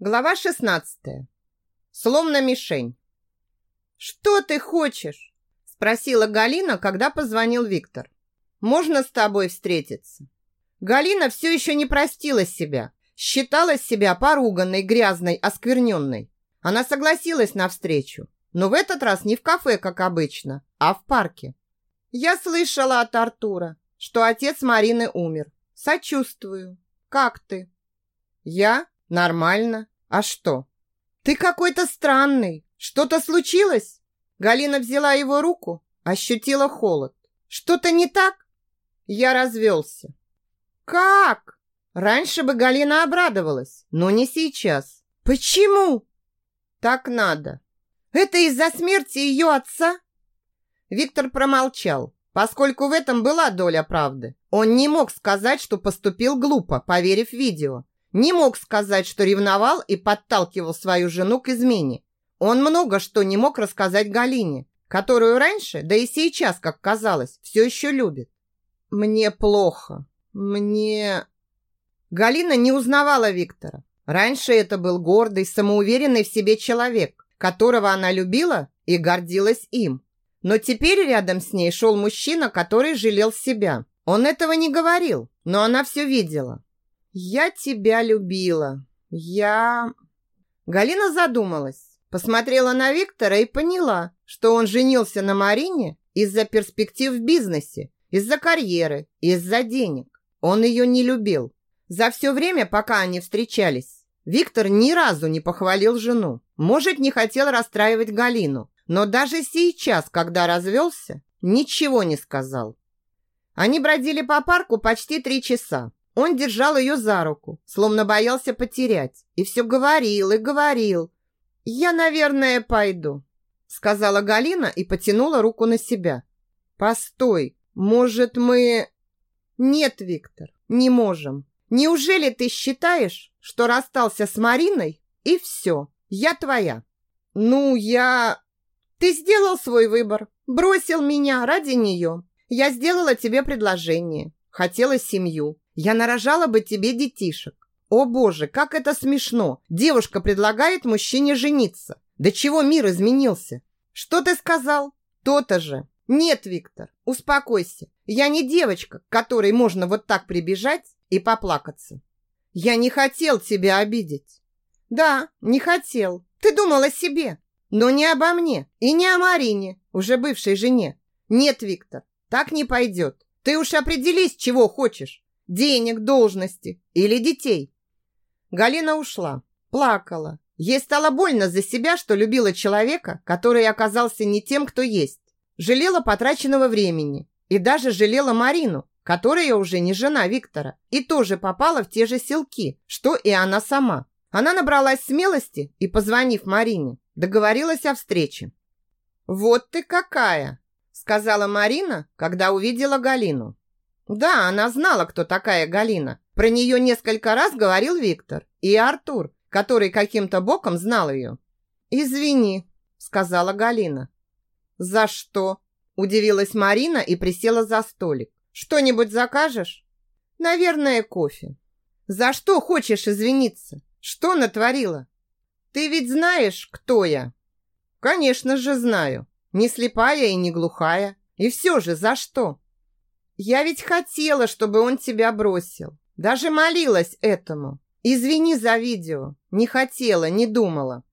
Глава 16. Сломна мишень. «Что ты хочешь?» – спросила Галина, когда позвонил Виктор. «Можно с тобой встретиться?» Галина все еще не простила себя, считала себя поруганной, грязной, оскверненной. Она согласилась на встречу, но в этот раз не в кафе, как обычно, а в парке. «Я слышала от Артура, что отец Марины умер. Сочувствую. Как ты?» «Я?» Нормально. А что? Ты какой-то странный. Что-то случилось? Галина взяла его руку, ощутила холод. Что-то не так? Я развелся. Как? Раньше бы Галина обрадовалась, но не сейчас. Почему? Так надо. Это из-за смерти ее отца? Виктор промолчал, поскольку в этом была доля правды. Он не мог сказать, что поступил глупо, поверив видео. Не мог сказать, что ревновал и подталкивал свою жену к измене. Он много что не мог рассказать Галине, которую раньше, да и сейчас, как казалось, все еще любит. «Мне плохо. Мне...» Галина не узнавала Виктора. Раньше это был гордый, самоуверенный в себе человек, которого она любила и гордилась им. Но теперь рядом с ней шел мужчина, который жалел себя. Он этого не говорил, но она все видела. «Я тебя любила. Я...» Галина задумалась, посмотрела на Виктора и поняла, что он женился на Марине из-за перспектив в бизнесе, из-за карьеры, из-за денег. Он ее не любил. За все время, пока они встречались, Виктор ни разу не похвалил жену. Может, не хотел расстраивать Галину, но даже сейчас, когда развелся, ничего не сказал. Они бродили по парку почти три часа. Он держал ее за руку, словно боялся потерять, и все говорил и говорил. «Я, наверное, пойду», — сказала Галина и потянула руку на себя. «Постой, может, мы...» «Нет, Виктор, не можем. Неужели ты считаешь, что расстался с Мариной, и все, я твоя?» «Ну, я...» «Ты сделал свой выбор, бросил меня ради нее. Я сделала тебе предложение, хотела семью, я нарожала бы тебе детишек. О боже, как это смешно. Девушка предлагает мужчине жениться. До чего мир изменился? Что ты сказал? То-то же. Нет, Виктор, успокойся. Я не девочка, к которой можно вот так прибежать и поплакаться. Я не хотел тебя обидеть. Да, не хотел. Ты думал о себе, но не обо мне и не о Марине, уже бывшей жене. Нет, Виктор, так не пойдет. Ты уж определись, чего хочешь денег, должности или детей. Галина ушла, плакала. Ей стало больно за себя, что любила человека, который оказался не тем, кто есть. Жалела потраченного времени и даже жалела Марину, которая уже не жена Виктора и тоже попала в те же селки, что и она сама. Она набралась смелости и, позвонив Марине, договорилась о встрече. «Вот ты какая!» сказала Марина, когда увидела Галину. Да, она знала, кто такая Галина. Про нее несколько раз говорил Виктор и Артур, который каким-то боком знал ее. «Извини», — сказала Галина. «За что?» – удивилась Марина и присела за столик. «Что-нибудь закажешь?» «Наверное, кофе». «За что хочешь извиниться? Что натворила?» «Ты ведь знаешь, кто я?» «Конечно же знаю. Не слепая и не глухая. И все же за что?» Я ведь хотела, чтобы он тебя бросил. Даже молилась этому. Извини за видео. Не хотела, не думала.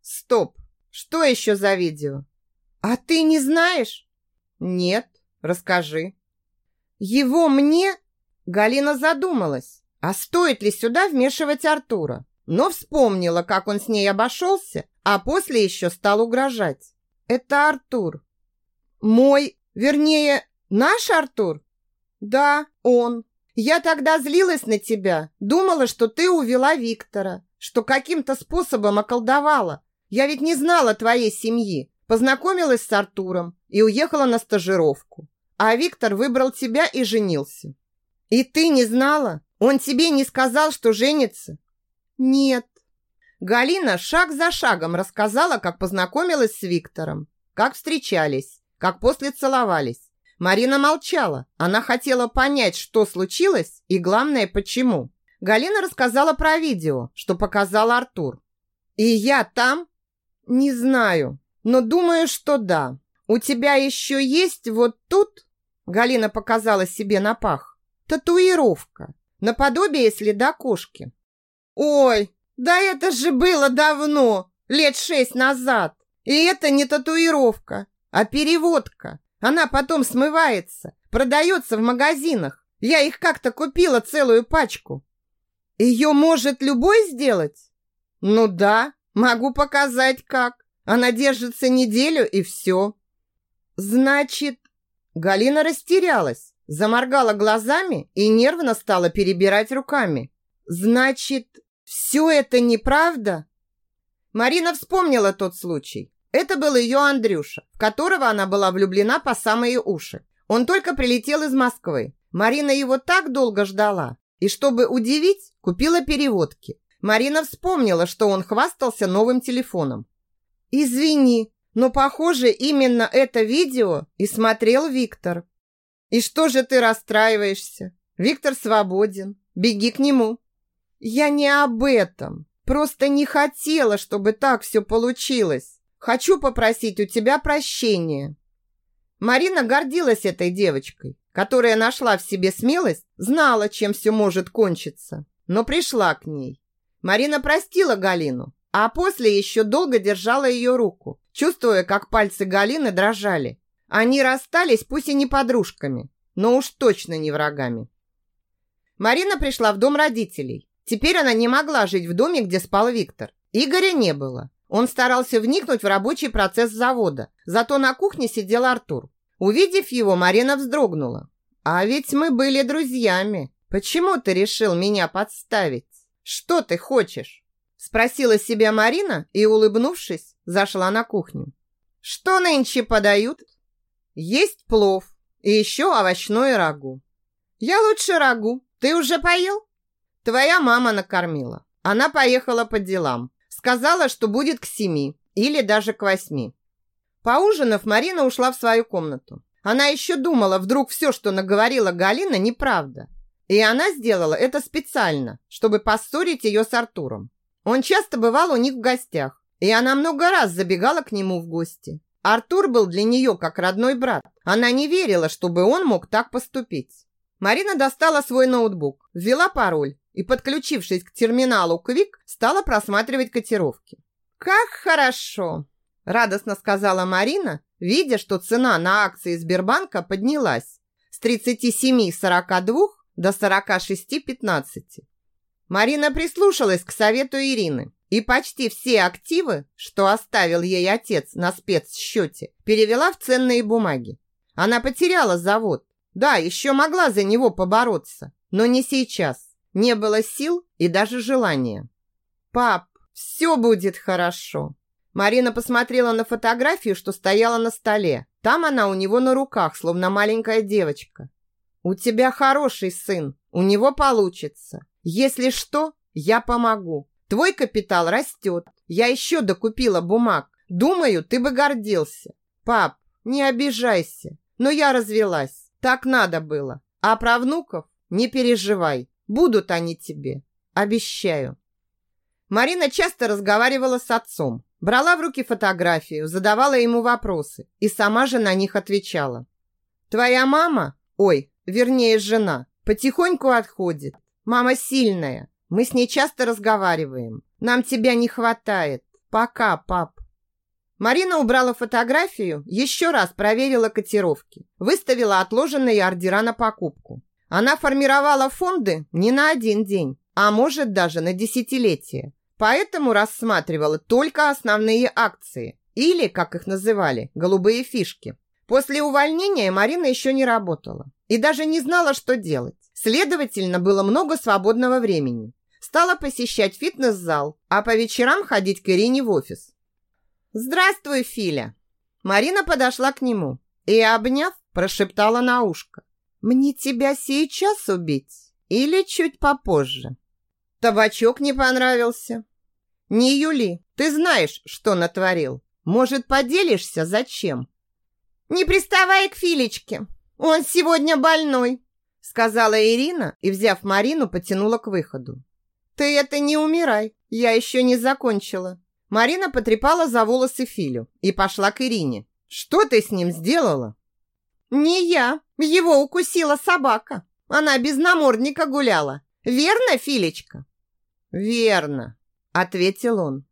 Стоп. Что еще за видео? А ты не знаешь? Нет. Расскажи. Его мне? Галина задумалась. А стоит ли сюда вмешивать Артура? Но вспомнила, как он с ней обошелся, а после еще стал угрожать. Это Артур. Мой, вернее, наш Артур? Да, он. Я тогда злилась на тебя. Думала, что ты увела Виктора, что каким-то способом околдовала. Я ведь не знала твоей семьи. Познакомилась с Артуром и уехала на стажировку. А Виктор выбрал тебя и женился. И ты не знала? Он тебе не сказал, что женится? Нет. Галина шаг за шагом рассказала, как познакомилась с Виктором, как встречались, как после целовались. Марина молчала. Она хотела понять, что случилось и, главное, почему. Галина рассказала про видео, что показал Артур. И я там? Не знаю, но думаю, что да. У тебя еще есть вот тут, Галина показала себе на пах, татуировка, наподобие следа кошки. Ой, да это же было давно, лет шесть назад. И это не татуировка, а переводка. Она потом смывается, продается в магазинах. Я их как-то купила целую пачку. Ее может любой сделать? Ну да, могу показать как. Она держится неделю и все. Значит, Галина растерялась, заморгала глазами и нервно стала перебирать руками. Значит, все это неправда? Марина вспомнила тот случай. Это был ее Андрюша, в которого она была влюблена по самые уши. Он только прилетел из Москвы. Марина его так долго ждала. И чтобы удивить, купила переводки. Марина вспомнила, что он хвастался новым телефоном. «Извини, но, похоже, именно это видео и смотрел Виктор. И что же ты расстраиваешься? Виктор свободен. Беги к нему. Я не об этом. Просто не хотела, чтобы так все получилось. Хочу попросить у тебя прощения. Марина гордилась этой девочкой, которая нашла в себе смелость, знала, чем все может кончиться, но пришла к ней. Марина простила Галину, а после еще долго держала ее руку, чувствуя, как пальцы Галины дрожали. Они расстались, пусть и не подружками, но уж точно не врагами. Марина пришла в дом родителей. Теперь она не могла жить в доме, где спал Виктор. Игоря не было. Он старался вникнуть в рабочий процесс завода. Зато на кухне сидел Артур. Увидев его, Марина вздрогнула. «А ведь мы были друзьями. Почему ты решил меня подставить? Что ты хочешь?» Спросила себя Марина и, улыбнувшись, зашла на кухню. «Что нынче подают?» «Есть плов и еще овощное рагу». «Я лучше рагу. Ты уже поел?» «Твоя мама накормила. Она поехала по делам. Сказала, что будет к семи или даже к восьми». Поужинав, Марина ушла в свою комнату. Она еще думала, вдруг все, что наговорила Галина, неправда. И она сделала это специально, чтобы поссорить ее с Артуром. Он часто бывал у них в гостях, и она много раз забегала к нему в гости. Артур был для нее как родной брат. Она не верила, чтобы он мог так поступить. Марина достала свой ноутбук, ввела пароль и, подключившись к терминалу Квик, стала просматривать котировки. «Как хорошо!» – радостно сказала Марина, видя, что цена на акции Сбербанка поднялась с 37,42 до 46,15. Марина прислушалась к совету Ирины и почти все активы, что оставил ей отец на спецсчете, перевела в ценные бумаги. Она потеряла завод. Да, еще могла за него побороться, но не сейчас. Не было сил и даже желания. «Пап, все будет хорошо». Марина посмотрела на фотографию, что стояла на столе. Там она у него на руках, словно маленькая девочка. «У тебя хороший сын, у него получится. Если что, я помогу. Твой капитал растет. Я еще докупила бумаг. Думаю, ты бы гордился. Пап, не обижайся. Но я развелась. Так надо было. А про внуков не переживай. Будут они тебе. Обещаю. Марина часто разговаривала с отцом. Брала в руки фотографию, задавала ему вопросы и сама же на них отвечала. Твоя мама, ой, вернее жена, потихоньку отходит. Мама сильная. Мы с ней часто разговариваем. Нам тебя не хватает. Пока, пап. Марина убрала фотографию, еще раз проверила котировки, выставила отложенные ордера на покупку. Она формировала фонды не на один день, а может даже на десятилетие. Поэтому рассматривала только основные акции, или, как их называли, голубые фишки. После увольнения Марина еще не работала и даже не знала, что делать. Следовательно, было много свободного времени. Стала посещать фитнес-зал, а по вечерам ходить к Ирине в офис. «Здравствуй, Филя!» Марина подошла к нему и, обняв, прошептала на ушко. «Мне тебя сейчас убить или чуть попозже?» Табачок не понравился. «Не Юли, ты знаешь, что натворил. Может, поделишься, зачем?» «Не приставай к Филечке. Он сегодня больной. сказала Ирина и, взяв Марину, потянула к выходу. Ты это не умирай, я еще не закончила. Марина потрепала за волосы Филю и пошла к Ирине. Что ты с ним сделала? Не я, его укусила собака. Она без намордника гуляла. Верно, Филечка? Верно, ответил он.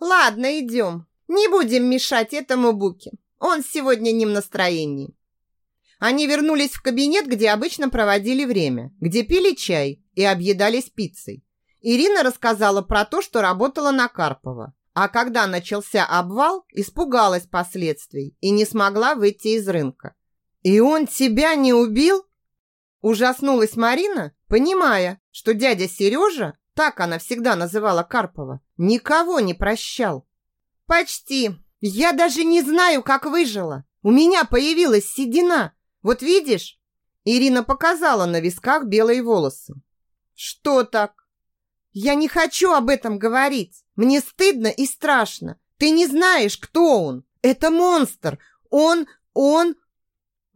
Ладно, идем. Не будем мешать этому Буке. Он сегодня не в настроении. Они вернулись в кабинет, где обычно проводили время, где пили чай и объедались пиццей. Ирина рассказала про то, что работала на Карпова. А когда начался обвал, испугалась последствий и не смогла выйти из рынка. «И он тебя не убил?» Ужаснулась Марина, понимая, что дядя Сережа, так она всегда называла Карпова, никого не прощал. «Почти. Я даже не знаю, как выжила. У меня появилась седина. Вот видишь?» Ирина показала на висках белые волосы. «Что так?» «Я не хочу об этом говорить. Мне стыдно и страшно. Ты не знаешь, кто он. Это монстр. Он... он...»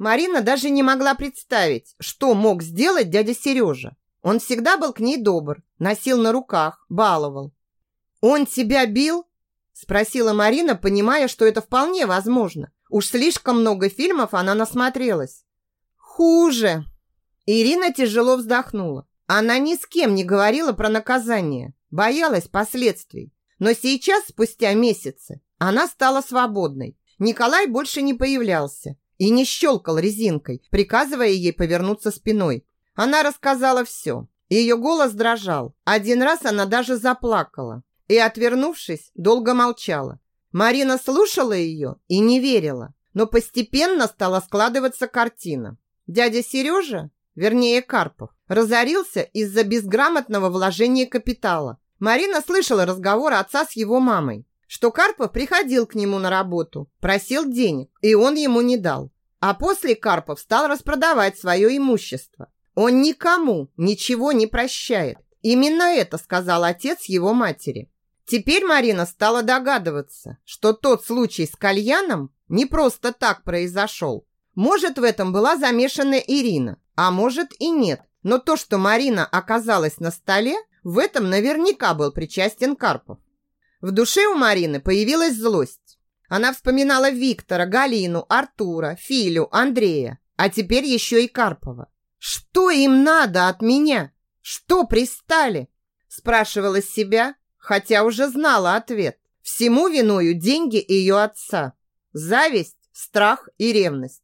Марина даже не могла представить, что мог сделать дядя Сережа. Он всегда был к ней добр, носил на руках, баловал. «Он тебя бил?» Спросила Марина, понимая, что это вполне возможно. Уж слишком много фильмов она насмотрелась. «Хуже!» Ирина тяжело вздохнула. Она ни с кем не говорила про наказание, боялась последствий. Но сейчас, спустя месяцы, она стала свободной. Николай больше не появлялся и не щелкал резинкой, приказывая ей повернуться спиной. Она рассказала все. Ее голос дрожал. Один раз она даже заплакала и, отвернувшись, долго молчала. Марина слушала ее и не верила, но постепенно стала складываться картина. Дядя Сережа, вернее Карпов, разорился из-за безграмотного вложения капитала. Марина слышала разговор отца с его мамой, что Карпов приходил к нему на работу, просил денег, и он ему не дал. А после Карпов стал распродавать свое имущество. Он никому ничего не прощает. Именно это сказал отец его матери. Теперь Марина стала догадываться, что тот случай с кальяном не просто так произошел. Может, в этом была замешана Ирина, а может и нет. Но то, что Марина оказалась на столе, в этом наверняка был причастен Карпов. В душе у Марины появилась злость. Она вспоминала Виктора, Галину, Артура, Филю, Андрея, а теперь еще и Карпова. «Что им надо от меня? Что пристали?» спрашивала себя хотя уже знала ответ. Всему виною деньги ее отца. Зависть, страх и ревность.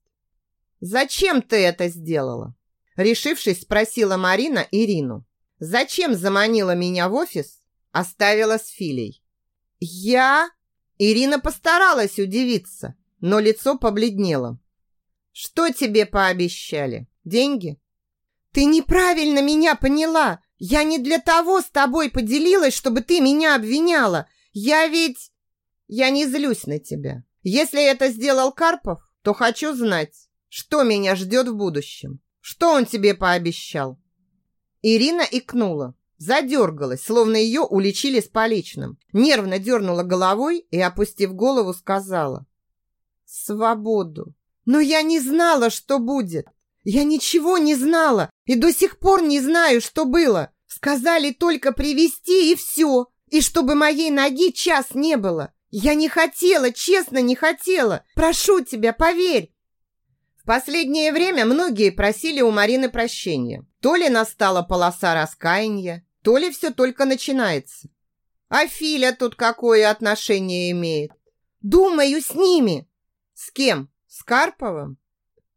«Зачем ты это сделала?» Решившись, спросила Марина Ирину. «Зачем заманила меня в офис?» Оставила с Филей. «Я?» Ирина постаралась удивиться, но лицо побледнело. «Что тебе пообещали? Деньги?» «Ты неправильно меня поняла. Я не для того с тобой поделилась, чтобы ты меня обвиняла. Я ведь... Я не злюсь на тебя. Если это сделал Карпов, то хочу знать, что меня ждет в будущем. Что он тебе пообещал?» Ирина икнула, задергалась, словно ее уличили с поличным. Нервно дернула головой и, опустив голову, сказала. «Свободу. Но я не знала, что будет. Я ничего не знала и до сих пор не знаю, что было. Сказали только привести и все. И чтобы моей ноги час не было. Я не хотела, честно не хотела. Прошу тебя, поверь. Последнее время многие просили у Марины прощения. То ли настала полоса раскаяния, то ли все только начинается. А Филя тут какое отношение имеет? Думаю, с ними. С кем? С Карповым?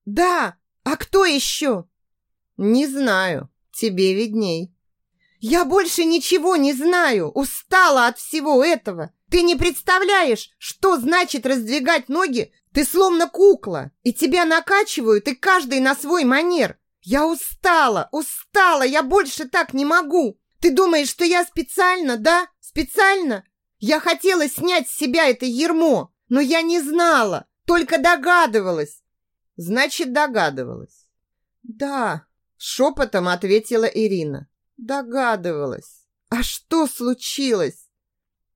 Да, а кто еще? Не знаю, тебе видней. Я больше ничего не знаю, устала от всего этого. Ты не представляешь, что значит раздвигать ноги? Ты словно кукла, и тебя накачивают, и каждый на свой манер. Я устала, устала, я больше так не могу. Ты думаешь, что я специально, да? Специально? Я хотела снять с себя это ермо, но я не знала, только догадывалась. Значит, догадывалась. Да, шепотом ответила Ирина. Догадывалась. А что случилось?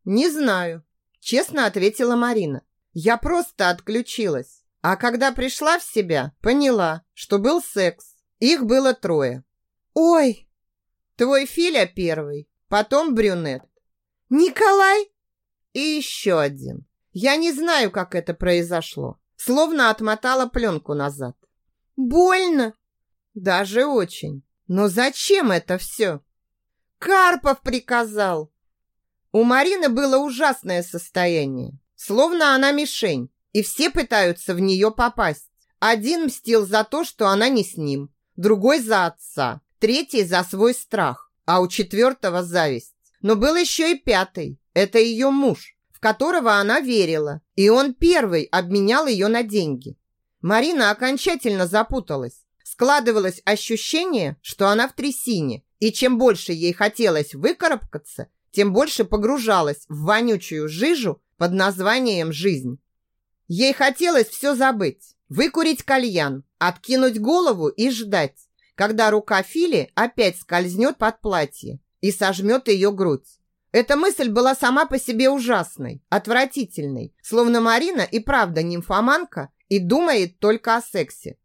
Не знаю, честно ответила Марина. Я просто отключилась. А когда пришла в себя, поняла, что был секс. Их было трое. «Ой!» Твой Филя первый, потом брюнет. «Николай?» И еще один. Я не знаю, как это произошло. Словно отмотала пленку назад. «Больно?» «Даже очень. Но зачем это все?» «Карпов приказал!» У Марины было ужасное состояние. Словно она мишень, и все пытаются в нее попасть. Один мстил за то, что она не с ним, другой за отца, третий за свой страх, а у четвертого зависть. Но был еще и пятый. Это ее муж, в которого она верила, и он первый обменял ее на деньги. Марина окончательно запуталась. Складывалось ощущение, что она в трясине, и чем больше ей хотелось выкарабкаться, тем больше погружалась в вонючую жижу под названием «жизнь». Ей хотелось все забыть, выкурить кальян, откинуть голову и ждать, когда рука Фили опять скользнет под платье и сожмет ее грудь. Эта мысль была сама по себе ужасной, отвратительной, словно Марина и правда нимфоманка и думает только о сексе.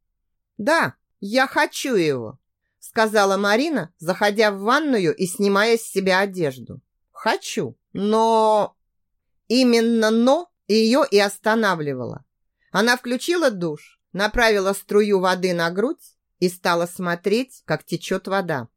«Да, я хочу его», сказала Марина, заходя в ванную и снимая с себя одежду. «Хочу, но...» Именно «но» ее и останавливало. Она включила душ, направила струю воды на грудь и стала смотреть, как течет вода.